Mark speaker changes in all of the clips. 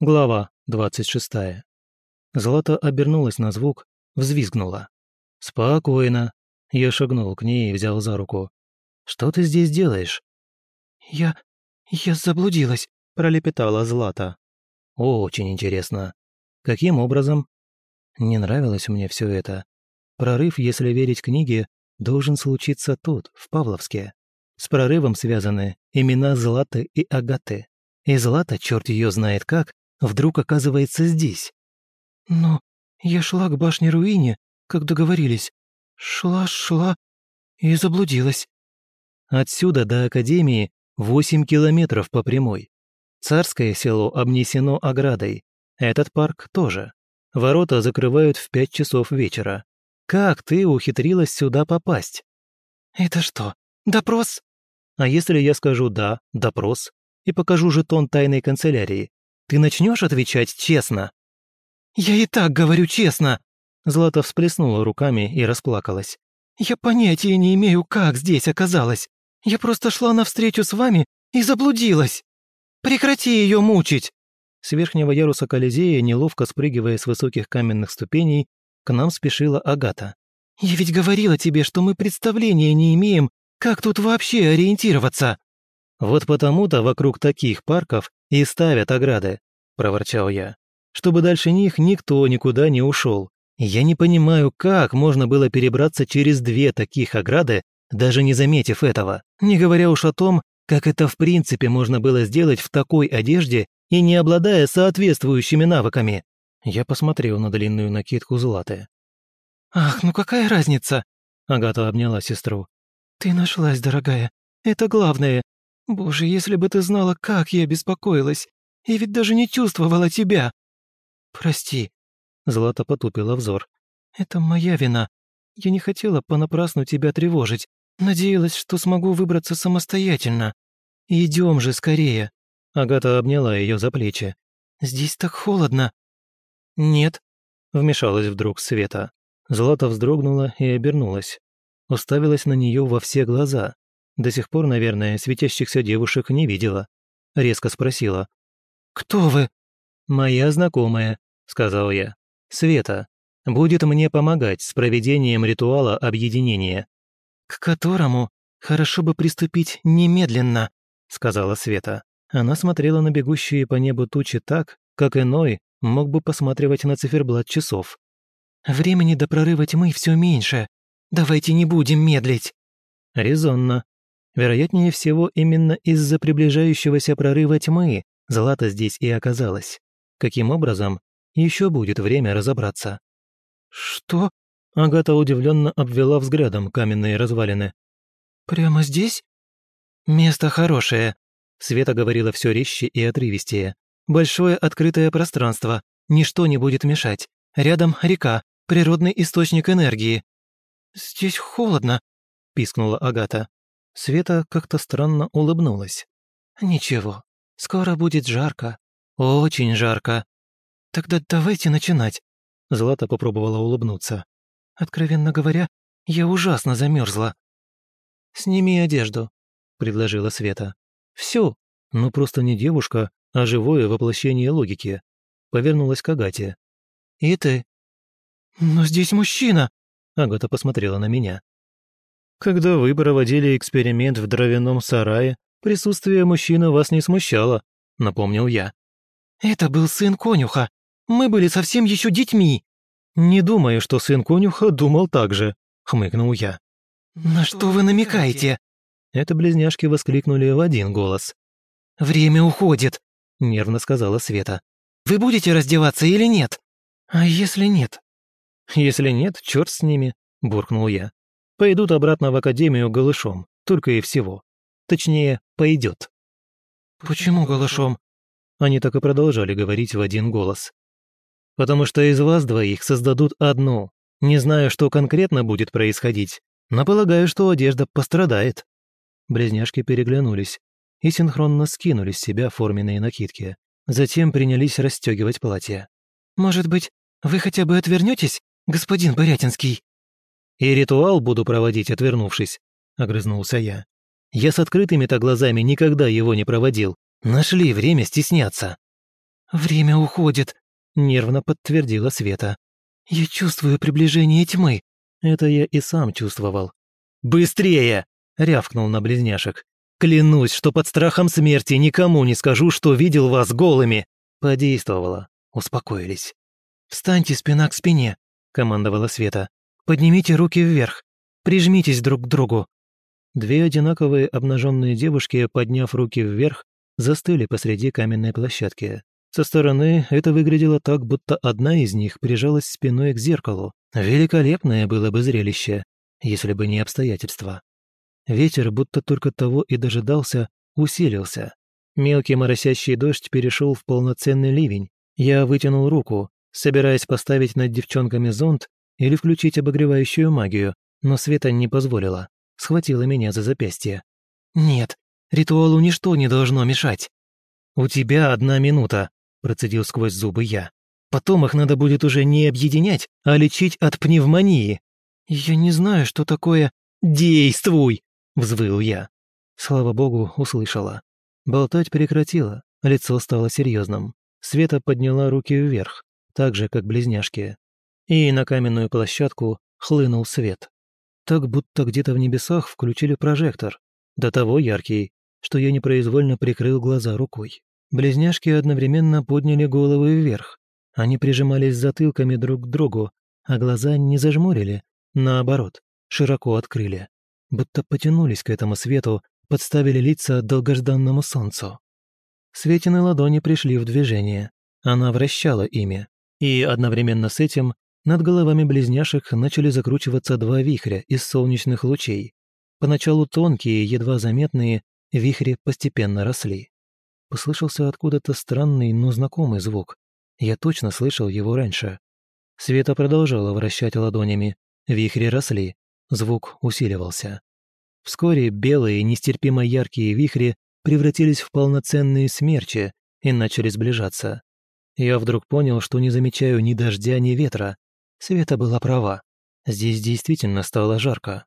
Speaker 1: Глава 26. Злата обернулась на звук, взвизгнула. «Спокойно». Я шагнул к ней и взял за руку. «Что ты здесь делаешь?»
Speaker 2: «Я... я заблудилась», — пролепетала Злата.
Speaker 1: «Очень интересно. Каким образом?» Не нравилось мне все это. Прорыв, если верить книге, должен случиться тут, в Павловске. С прорывом связаны имена Златы и Агаты. И Злата, черт ее знает как, вдруг оказывается здесь.
Speaker 2: «Но я шла к башне-руине, как договорились. Шла, шла и заблудилась».
Speaker 1: Отсюда до Академии восемь километров по прямой. Царское село обнесено оградой. Этот парк тоже. Ворота закрывают в пять часов вечера. Как ты ухитрилась сюда попасть?
Speaker 2: Это что, допрос?
Speaker 1: А если я скажу «да», допрос, и покажу жетон тайной канцелярии, ты начнешь отвечать честно?»
Speaker 2: «Я и так говорю честно!»
Speaker 1: Злата всплеснула руками и расплакалась.
Speaker 2: «Я понятия не имею, как здесь оказалась. Я просто шла навстречу с вами и заблудилась. Прекрати ее мучить!»
Speaker 1: С верхнего яруса Колизея, неловко спрыгивая с высоких каменных ступеней, к нам спешила Агата.
Speaker 2: «Я ведь говорила тебе, что мы представления не имеем, как тут вообще ориентироваться!»
Speaker 1: «Вот потому-то вокруг таких парков и ставят ограды», – проворчал я, «чтобы дальше них никто никуда не ушел. Я не понимаю, как можно было перебраться через две таких ограды, даже не заметив этого, не говоря уж о том, как это в принципе можно было сделать в такой одежде и не обладая соответствующими навыками. Я посмотрел на длинную накидку Златы.
Speaker 2: «Ах, ну какая разница?»
Speaker 1: Агата обняла сестру.
Speaker 2: «Ты нашлась, дорогая. Это главное. Боже, если бы ты знала, как я беспокоилась. Я ведь даже не чувствовала тебя. Прости.
Speaker 1: Злата потупила взор.
Speaker 2: Это моя вина. Я не хотела понапрасну тебя тревожить. Надеялась, что смогу выбраться самостоятельно. Идем же скорее.
Speaker 1: Агата обняла ее за плечи.
Speaker 2: Здесь так холодно.
Speaker 1: Нет, вмешалась вдруг Света. Злата вздрогнула и обернулась. Уставилась на нее во все глаза. До сих пор, наверное, светящихся девушек не видела. Резко спросила.
Speaker 2: «Кто вы?»
Speaker 1: «Моя знакомая», — сказал я. «Света. Будет мне помогать с проведением ритуала объединения».
Speaker 2: «К которому хорошо бы приступить немедленно», — сказала Света.
Speaker 1: Она смотрела на бегущие по небу тучи так, как иной мог бы посматривать на циферблат часов.
Speaker 2: «Времени до прорыва тьмы все меньше. Давайте не будем медлить».
Speaker 1: «Резонно», Вероятнее всего, именно из-за приближающегося прорыва тьмы Злата здесь и оказалась. Каким образом, еще будет время разобраться.
Speaker 2: «Что?»
Speaker 1: Агата удивленно обвела взглядом каменные развалины.
Speaker 2: «Прямо здесь?»
Speaker 1: «Место хорошее», — Света говорила все резче и отрывистее. «Большое открытое пространство, ничто не будет мешать. Рядом река, природный источник энергии».
Speaker 2: «Здесь холодно», —
Speaker 1: пискнула Агата. Света как-то странно улыбнулась.
Speaker 2: «Ничего, скоро будет жарко.
Speaker 1: Очень жарко».
Speaker 2: «Тогда давайте начинать».
Speaker 1: Злата попробовала улыбнуться.
Speaker 2: «Откровенно говоря, я ужасно замерзла.
Speaker 1: «Сними одежду», — предложила Света. «Всю. Ну просто не девушка, а живое воплощение логики». Повернулась к Агате. «И ты?»
Speaker 2: «Но здесь мужчина!»
Speaker 1: Агата посмотрела на меня. Когда вы проводили эксперимент в дровяном сарае, присутствие мужчины вас не смущало, напомнил я.
Speaker 2: Это был сын конюха. Мы были совсем еще детьми.
Speaker 1: Не думаю, что сын конюха думал так же, хмыкнул я.
Speaker 2: На что вы намекаете?
Speaker 1: Это близняшки воскликнули в один голос.
Speaker 2: Время уходит,
Speaker 1: нервно сказала Света.
Speaker 2: Вы будете раздеваться или нет? А если нет?
Speaker 1: Если нет, черт с ними, буркнул я пойдут обратно в академию голышом, только и всего. Точнее, пойдет.
Speaker 2: «Почему голышом?»
Speaker 1: Они так и продолжали говорить в один голос. «Потому что из вас двоих создадут одну. Не знаю, что конкретно будет происходить, но полагаю, что одежда пострадает». Близняшки переглянулись и синхронно скинули с себя форменные накидки. Затем принялись расстегивать платье.
Speaker 2: «Может быть, вы хотя бы отвернетесь, господин Борятинский?»
Speaker 1: «И ритуал буду проводить, отвернувшись», — огрызнулся я. «Я с открытыми-то глазами никогда его не проводил. Нашли время стесняться».
Speaker 2: «Время уходит», — нервно подтвердила Света. «Я чувствую приближение тьмы».
Speaker 1: Это я и сам чувствовал. «Быстрее!» — рявкнул на близняшек. «Клянусь, что под страхом смерти никому не скажу, что видел вас голыми!» Подействовало. Успокоились.
Speaker 2: «Встаньте спина к спине», — командовала Света. «Поднимите руки вверх. Прижмитесь друг к другу».
Speaker 1: Две одинаковые обнаженные девушки, подняв руки вверх, застыли посреди каменной площадки. Со стороны это выглядело так, будто одна из них прижалась спиной к зеркалу. Великолепное было бы зрелище, если бы не обстоятельства. Ветер, будто только того и дожидался, усилился. Мелкий моросящий дождь перешел в полноценный ливень. Я вытянул руку, собираясь поставить над девчонками зонт или включить обогревающую магию, но Света не позволила. Схватила меня за запястье.
Speaker 2: «Нет, ритуалу ничто не должно мешать».
Speaker 1: «У тебя одна минута», процедил сквозь зубы я. «Потом их надо будет уже не объединять, а лечить от пневмонии».
Speaker 2: «Я не знаю, что такое...»
Speaker 1: «Действуй!» — взвыл я. Слава богу, услышала. Болтать прекратила, лицо стало серьезным. Света подняла руки вверх, так же, как близняшки. И на каменную площадку хлынул свет. Так будто где-то в небесах включили прожектор, до того яркий, что я непроизвольно прикрыл глаза рукой. Близняшки одновременно подняли головы вверх. Они прижимались затылками друг к другу, а глаза не зажмурили, наоборот, широко открыли. Будто потянулись к этому свету, подставили лица долгожданному солнцу. Светины ладони пришли в движение. Она вращала ими. И одновременно с этим над головами близняшек начали закручиваться два вихря из солнечных лучей. Поначалу тонкие, едва заметные, вихри постепенно росли. Послышался откуда-то странный, но знакомый звук. Я точно слышал его раньше. Света продолжала вращать ладонями. Вихри росли. Звук усиливался. Вскоре белые, нестерпимо яркие вихри превратились в полноценные смерчи и начали сближаться. Я вдруг понял, что не замечаю ни дождя, ни ветра. Света была права. Здесь действительно стало жарко.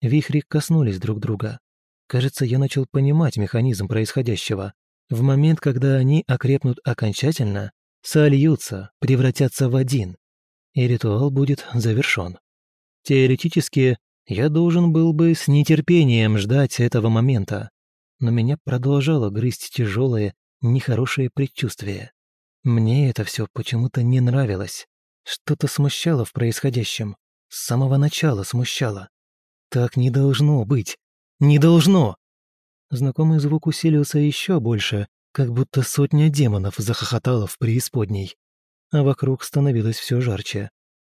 Speaker 1: Вихри коснулись друг друга. Кажется, я начал понимать механизм происходящего. В момент, когда они окрепнут окончательно, сольются, превратятся в один, и ритуал будет завершен. Теоретически, я должен был бы с нетерпением ждать этого момента, но меня продолжало грызть тяжелое, нехорошее предчувствие. Мне это все почему-то не нравилось. Что-то смущало в происходящем. С самого начала смущало. Так не должно быть. Не должно! Знакомый звук усилился еще больше, как будто сотня демонов захохотала в преисподней. А вокруг становилось все жарче.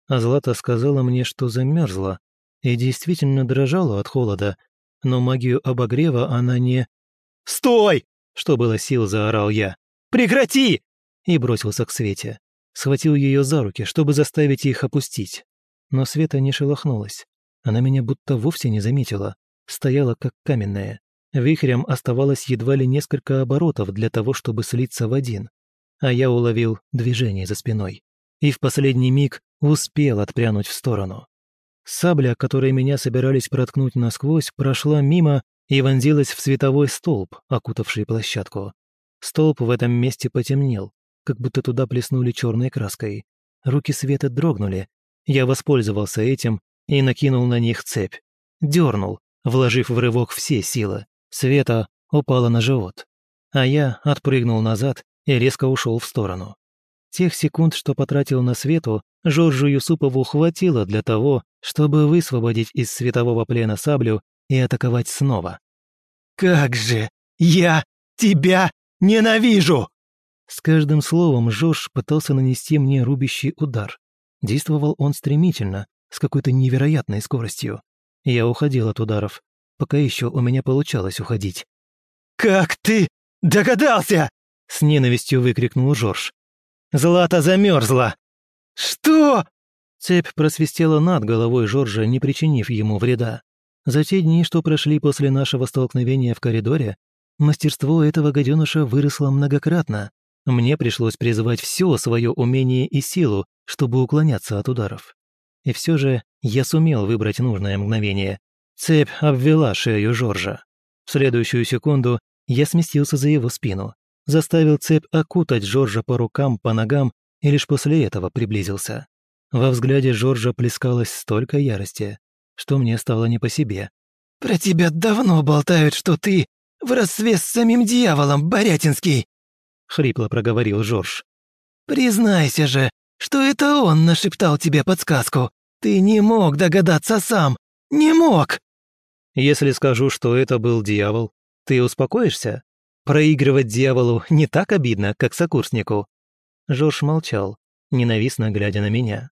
Speaker 1: А Злата сказала мне, что замерзла, и действительно дрожала от холода, но магию обогрева она не... «Стой!» — что было сил, заорал я. «Прекрати!» и бросился к Свете. Схватил ее за руки, чтобы заставить их опустить. Но Света не шелохнулась. Она меня будто вовсе не заметила. Стояла как каменная. Вихрем оставалось едва ли несколько оборотов для того, чтобы слиться в один. А я уловил движение за спиной. И в последний миг успел отпрянуть в сторону. Сабля, которой меня собирались проткнуть насквозь, прошла мимо и вонзилась в световой столб, окутавший площадку. Столб в этом месте потемнел, как будто туда плеснули черной краской. Руки света дрогнули. Я воспользовался этим и накинул на них цепь. Дернул, вложив в рывок все силы. Света упала на живот, а я отпрыгнул назад и резко ушел в сторону. Тех секунд, что потратил на Свету, Жоржу Юсупову хватило для того, чтобы высвободить из светового плена саблю и атаковать снова. «Как же я тебя ненавижу!» С каждым словом Жорж пытался нанести мне рубящий удар. Действовал он стремительно, с какой-то невероятной скоростью. Я уходил от ударов, пока еще у меня получалось уходить. «Как ты догадался?» — с ненавистью выкрикнул Жорж. «Злата замерзла!» «Что?» Цепь просвистела над головой Жоржа, не причинив ему вреда. За те дни, что прошли после нашего столкновения в коридоре, мастерство этого гаденыша выросло многократно. Мне пришлось призывать все свое умение и силу, чтобы уклоняться от ударов. И все же я сумел выбрать нужное мгновение, Цепь обвела шею Жоржа. В следующую секунду я сместился за его спину. заставил цепь окутать Жоржа по рукам, по ногам и лишь после этого приблизился. Во взгляде Жоржа плескалось столько ярости, что мне стало не по себе.
Speaker 2: «Про тебя давно болтают, что ты в родстве с самим дьяволом, Борятинский!» — хрипло проговорил Жорж. «Признайся же, что это он нашептал тебе подсказку. Ты не мог догадаться сам. Не мог!»
Speaker 1: «Если скажу, что это был дьявол, ты успокоишься? Проигрывать дьяволу не так обидно, как сокурснику». Жорж молчал, ненавистно глядя на меня.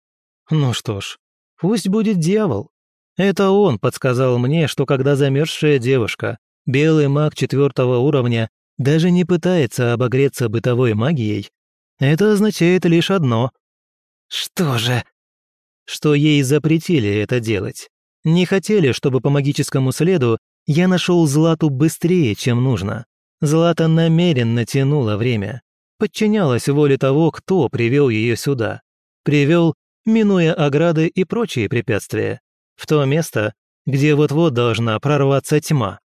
Speaker 1: «Ну что ж, пусть будет дьявол. Это он подсказал мне, что когда замерзшая девушка, белый маг четвертого уровня, даже не пытается обогреться бытовой магией, это означает лишь одно.
Speaker 2: Что же?
Speaker 1: Что ей запретили это делать. Не хотели, чтобы по магическому следу я нашел Злату быстрее, чем нужно. Злата намеренно тянула время. Подчинялась воле того, кто привел ее сюда. Привел, минуя ограды и прочие препятствия в то место, где вот-вот должна прорваться тьма.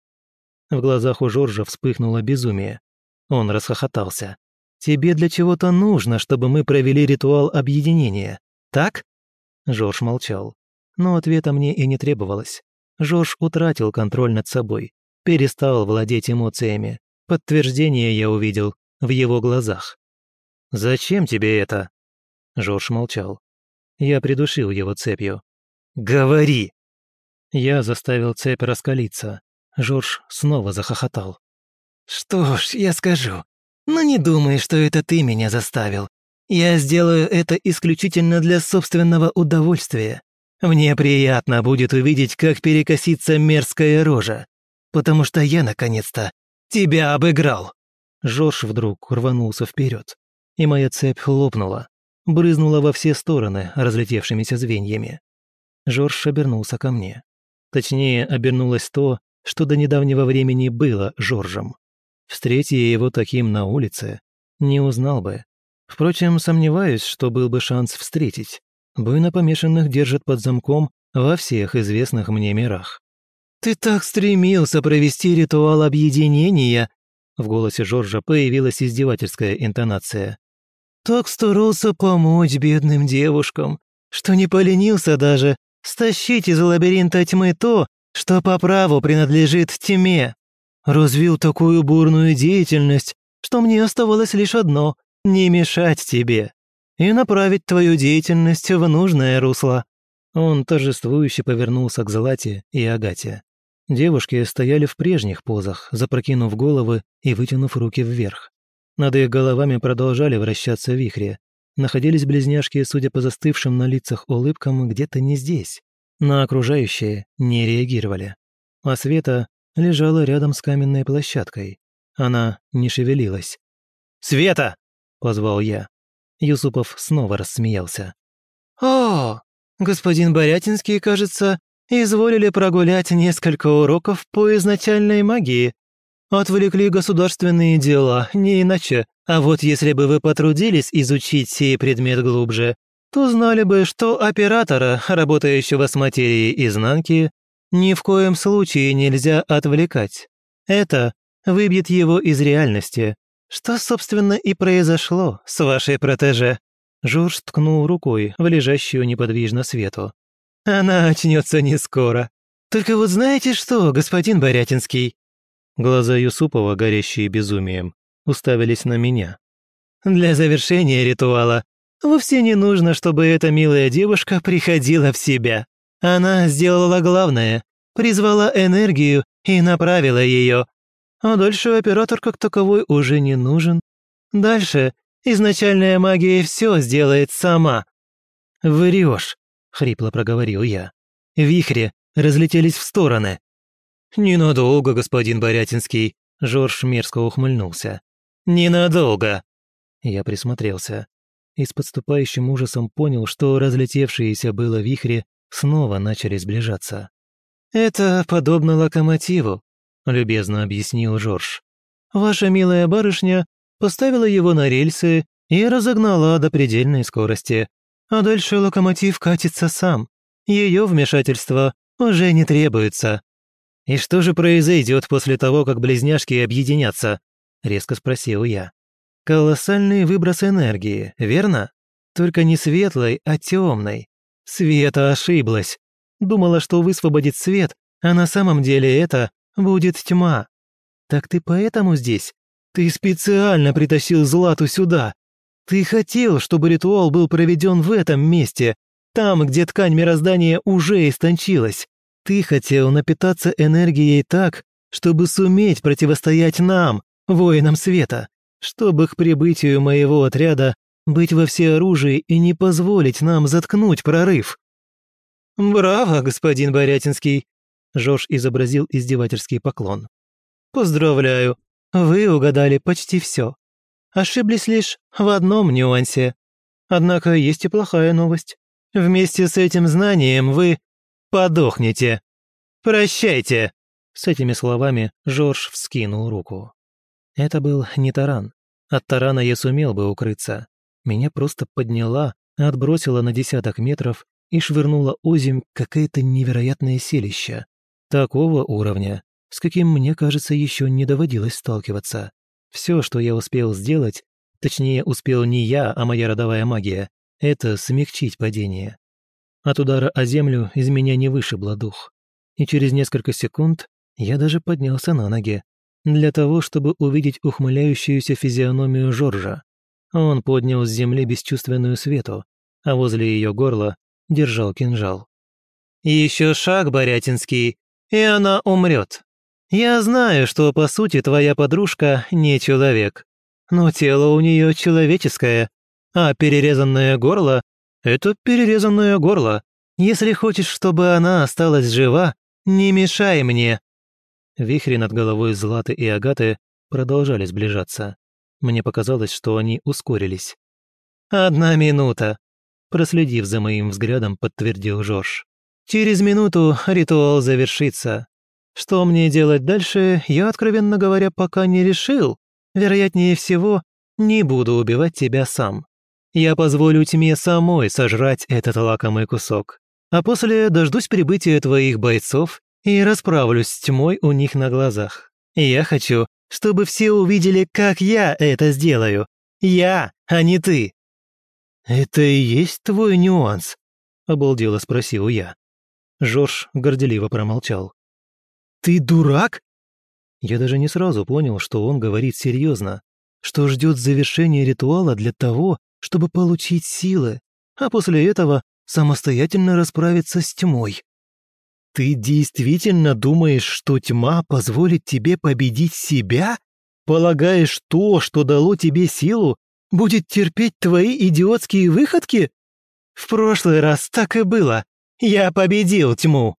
Speaker 1: В глазах у Жоржа вспыхнуло безумие. Он расхохотался. «Тебе для чего-то нужно, чтобы мы провели ритуал объединения, так?» Жорж молчал. Но ответа мне и не требовалось. Жорж утратил контроль над собой, перестал владеть эмоциями. Подтверждение я увидел в его глазах. «Зачем тебе это?» Жорж молчал. Я придушил его цепью. «Говори!» Я заставил цепь раскалиться. Жорж снова захохотал.
Speaker 2: «Что ж, я скажу. Но не думай, что это ты меня заставил. Я сделаю это исключительно для собственного удовольствия. Мне приятно будет увидеть, как перекосится мерзкая рожа. Потому что я, наконец-то, тебя обыграл!»
Speaker 1: Жорж вдруг рванулся вперед, и моя цепь лопнула, брызнула во все стороны разлетевшимися звеньями. Жорж обернулся ко мне. Точнее, обернулось то, что до недавнего времени было Жоржем. Встрети я его таким на улице, не узнал бы. Впрочем, сомневаюсь, что был бы шанс встретить. Буйно помешанных держат под замком во всех известных мне мирах.
Speaker 2: «Ты так стремился провести ритуал объединения!» В голосе Жоржа появилась издевательская интонация. «Так старался помочь бедным девушкам, что не поленился даже Стащить из лабиринта тьмы то, что по праву принадлежит тьме. Развил такую бурную деятельность, что мне оставалось лишь одно — не мешать тебе и направить твою деятельность в нужное русло».
Speaker 1: Он торжествующе повернулся к Злате и Агате. Девушки стояли в прежних позах, запрокинув головы и вытянув руки вверх. Над их головами продолжали вращаться вихри, находились близняшки, судя по застывшим на лицах улыбкам, где-то не здесь. На окружающие не реагировали. А Света лежала рядом с каменной площадкой. Она не шевелилась. «Света!» — позвал я. Юсупов снова рассмеялся.
Speaker 2: «О, господин Борятинский, кажется, изволили прогулять несколько уроков по изначальной магии. Отвлекли государственные дела, не иначе. А вот если бы вы потрудились изучить сей предмет глубже, то знали бы, что оператора, работающего с материей изнанки, ни в коем случае нельзя отвлекать. Это выбьет его из реальности. Что, собственно, и произошло с вашей протеже?» Жорж ткнул рукой в лежащую неподвижно свету. «Она очнется не скоро. Только вот знаете что, господин Борятинский?»
Speaker 1: Глаза Юсупова, горящие безумием, уставились на меня.
Speaker 2: «Для завершения ритуала вовсе не нужно, чтобы эта милая девушка приходила в себя. Она сделала главное, призвала энергию и направила ее. А дальше оператор как таковой уже не нужен. Дальше изначальная магия все сделает сама».
Speaker 1: «Врешь», — хрипло проговорил я. «Вихри разлетелись в стороны».
Speaker 2: «Ненадолго, господин Борятинский», — Жорж мерзко ухмыльнулся. «Ненадолго!»
Speaker 1: Я присмотрелся и с подступающим ужасом понял, что разлетевшиеся было вихри снова начали сближаться.
Speaker 2: «Это подобно локомотиву», — любезно объяснил Жорж. «Ваша милая барышня поставила его на рельсы и разогнала до предельной скорости. А дальше локомотив катится сам. Ее вмешательство уже не требуется».
Speaker 1: «И что же произойдет после того, как близняшки объединятся?» – резко спросил я. «Колоссальный выброс энергии, верно? Только не светлой, а темной. Света ошиблась. Думала, что высвободит свет, а на самом деле это будет тьма. Так ты поэтому здесь? Ты специально притащил Злату сюда. Ты хотел, чтобы ритуал был проведен в этом месте, там, где ткань мироздания уже истончилась. Ты хотел напитаться энергией так, чтобы суметь противостоять нам, воинам света, чтобы к прибытию моего отряда быть во всеоружии и не позволить нам заткнуть прорыв». «Браво, господин Борятинский!» Жорж изобразил издевательский поклон. «Поздравляю, вы угадали почти все. Ошиблись лишь в одном нюансе. Однако есть и плохая новость. Вместе с этим знанием вы подохнете. Прощайте!» С этими словами Жорж вскинул руку. Это был не таран. От тарана я сумел бы укрыться. Меня просто подняла, отбросила на десяток метров и швырнула озимь какое-то невероятное селище. Такого уровня, с каким, мне кажется, еще не доводилось сталкиваться. Все, что я успел сделать, точнее, успел не я, а моя родовая магия, это смягчить падение. От удара о землю из меня не вышибло дух. И через несколько секунд я даже поднялся на ноги, для того, чтобы увидеть ухмыляющуюся физиономию Жоржа. Он поднял с земли бесчувственную свету, а возле ее горла держал кинжал. «Еще шаг, Борятинский, и она умрет. Я знаю, что, по сути, твоя подружка не человек, но тело у нее человеческое, а перерезанное горло — это перерезанное горло. Если хочешь, чтобы она осталась жива, не мешай мне». Вихри над головой Златы и Агаты продолжали сближаться. Мне показалось, что они ускорились. «Одна минута», — проследив за моим взглядом, подтвердил Жорж. «Через минуту ритуал завершится. Что мне делать дальше, я, откровенно говоря, пока не решил. Вероятнее всего, не буду убивать тебя сам. Я позволю тьме самой сожрать этот лакомый кусок. А после дождусь прибытия твоих бойцов и расправлюсь с тьмой у них на глазах. Я хочу, чтобы все увидели, как я это сделаю. Я, а не ты». «Это и есть твой нюанс?» — обалдело спросил я. Жорж горделиво промолчал. «Ты дурак?» Я даже не сразу понял, что он говорит серьезно, что ждет завершения ритуала для того, чтобы получить силы, а после этого самостоятельно расправиться с тьмой. Ты действительно думаешь, что тьма позволит тебе победить себя? Полагаешь, то, что дало тебе силу, будет терпеть твои идиотские выходки? В прошлый раз так и было. Я победил тьму.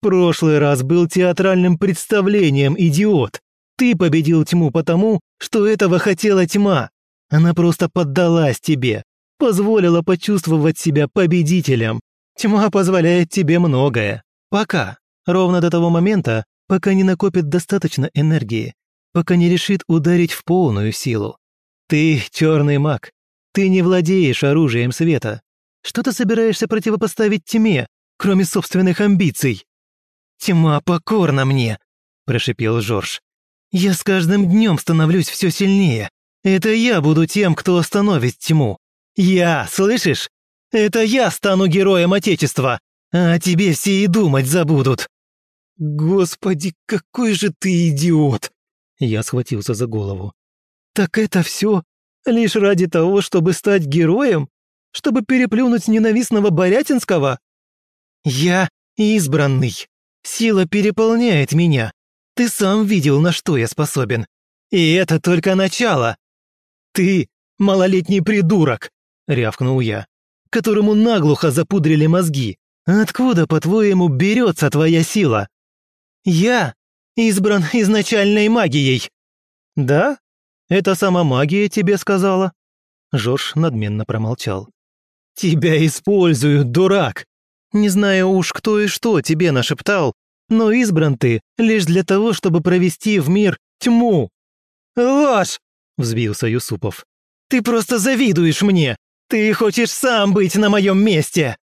Speaker 1: Прошлый раз был театральным представлением, идиот. Ты победил тьму потому, что этого хотела тьма. Она просто поддалась тебе, позволила почувствовать себя победителем. Тьма позволяет тебе многое. Пока. Ровно до того момента, пока не накопит достаточно энергии, пока не решит ударить в полную силу. Ты черный маг. Ты не владеешь оружием света. Что ты собираешься противопоставить тьме, кроме собственных амбиций? «Тьма покорна мне», – прошипел Жорж. «Я с каждым днем становлюсь все сильнее. Это я буду тем, кто остановит тьму. Я, слышишь? Это я стану героем Отечества, а тебе все и думать забудут». «Господи, какой же ты идиот!» Я схватился за голову. «Так это все лишь ради того, чтобы стать героем? Чтобы переплюнуть ненавистного Борятинского? Я избранный. Сила переполняет меня. Ты сам видел, на что я способен. И это только начало. «Ты малолетний придурок!» — рявкнул я, которому наглухо запудрили мозги. «Откуда, по-твоему, берется твоя сила?» «Я избран изначальной магией». «Да? Это сама магия тебе сказала?» Жорж надменно промолчал. «Тебя используют, дурак! Не знаю уж, кто и что тебе нашептал, но избран ты лишь для того, чтобы провести в мир тьму». «Ложь!» – взвился Юсупов. «Ты просто завидуешь мне! Ты хочешь сам быть на моем месте!»